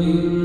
فمن أظلم ممن